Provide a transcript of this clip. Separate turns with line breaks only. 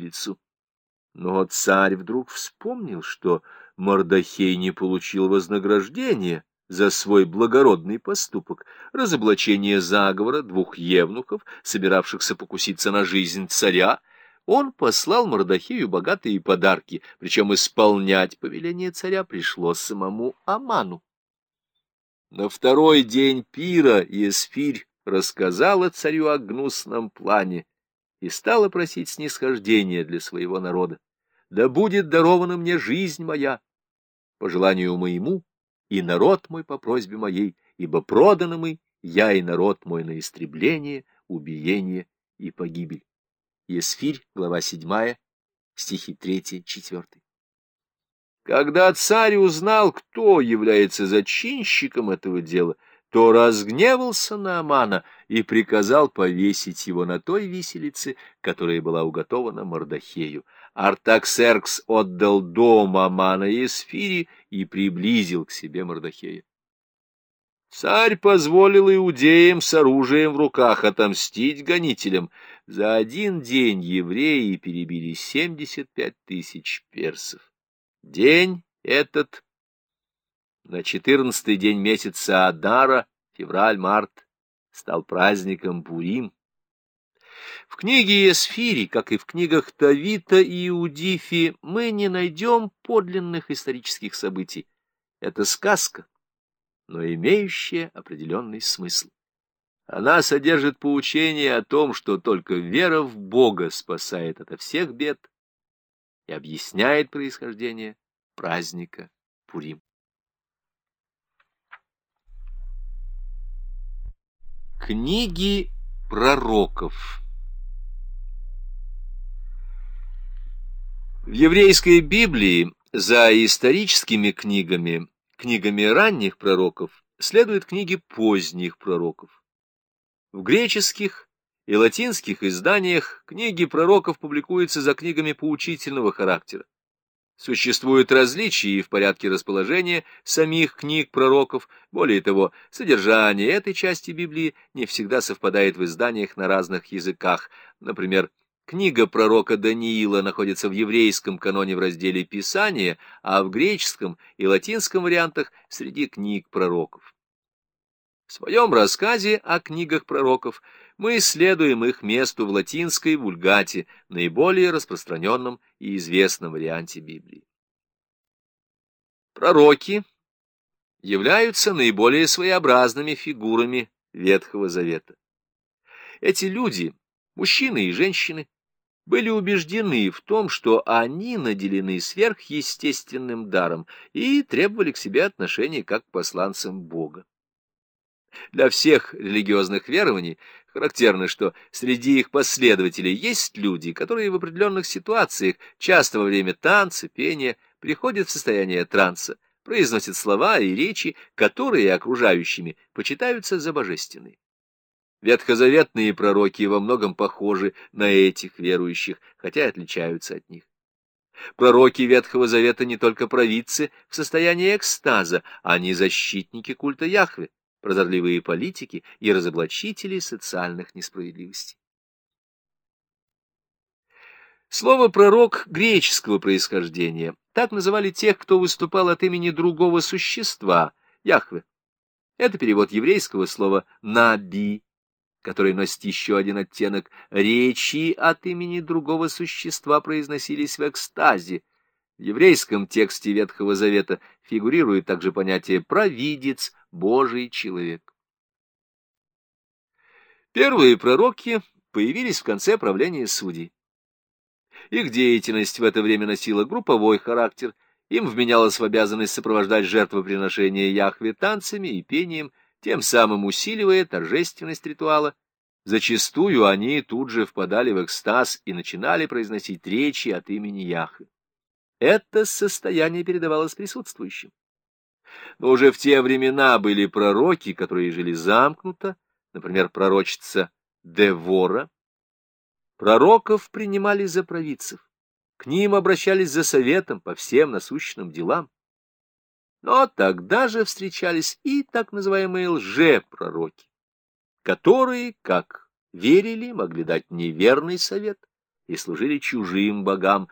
виселицу. Но царь вдруг вспомнил, что Мордахей не получил вознаграждения за свой благородный поступок, разоблачение заговора двух евнухов, собиравшихся покуситься на жизнь царя, он послал Мордахею богатые подарки, причем исполнять повеление царя пришлось самому Аману. На второй день пира Есфирь рассказала царю о гнусном плане и стала просить снисхождения для своего народа. «Да будет дарована мне жизнь моя, по желанию моему, и народ мой по просьбе моей, ибо проданы мы, я и народ мой на истребление, убиение и погибель». Есфирь, глава 7, стихи 3-4. Когда царь узнал, кто является зачинщиком этого дела, то разгневался на Амана и приказал повесить его на той виселице, которая была уготована Мордахею. Артаксеркс отдал дом Амана и Эсфири и приблизил к себе Мордахея. Царь позволил иудеям с оружием в руках отомстить гонителям. За один день евреи перебили семьдесят пять тысяч персов. День этот на четырнадцатый день месяца Адара, февраль-март, стал праздником Пурим. В книге Эсфири, как и в книгах Тавита и Иудифи, мы не найдем подлинных исторических событий. Это сказка, но имеющая определенный смысл. Она содержит поучение о том, что только вера в Бога спасает от всех бед и объясняет происхождение праздника Пурим. Книги пророков В еврейской Библии за историческими книгами, книгами ранних пророков, следуют книги поздних пророков. В греческих и латинских изданиях книги пророков публикуются за книгами поучительного характера. Существуют различия и в порядке расположения самих книг пророков. Более того, содержание этой части Библии не всегда совпадает в изданиях на разных языках. Например, книга пророка Даниила находится в еврейском каноне в разделе «Писание», а в греческом и латинском вариантах среди книг пророков. В своем рассказе о книгах пророков мы исследуем их месту в латинской вульгате, наиболее распространенном и известном варианте Библии. Пророки являются наиболее своеобразными фигурами Ветхого Завета. Эти люди, мужчины и женщины, были убеждены в том, что они наделены сверхъестественным даром и требовали к себе отношения как к посланцам Бога. Для всех религиозных верований характерно, что среди их последователей есть люди, которые в определенных ситуациях, часто во время танца, пения, приходят в состояние транса, произносят слова и речи, которые окружающими почитаются за божественные. Ветхозаветные пророки во многом похожи на этих верующих, хотя и отличаются от них. Пророки Ветхого Завета не только провидцы в состоянии экстаза, они защитники культа Яхве прозорливые политики и разоблачители социальных несправедливостей. Слово «пророк» греческого происхождения. Так называли тех, кто выступал от имени другого существа, Яхве. Это перевод еврейского слова «наби», который носит еще один оттенок. Речи от имени другого существа произносились в экстазе. В еврейском тексте Ветхого Завета фигурирует также понятие «провидец», Божий человек. Первые пророки появились в конце правления судей. Их деятельность в это время носила групповой характер, им вменялось в обязанность сопровождать жертвоприношения Яхве танцами и пением, тем самым усиливая торжественность ритуала. Зачастую они тут же впадали в экстаз и начинали произносить речи от имени Яхве. Это состояние передавалось присутствующим. Но уже в те времена были пророки, которые жили замкнуто, например, пророчица Девора. Пророков принимали за провидцев, к ним обращались за советом по всем насущным делам. Но тогда же встречались и так называемые лжепророки, которые, как верили, могли дать неверный совет и служили чужим богам,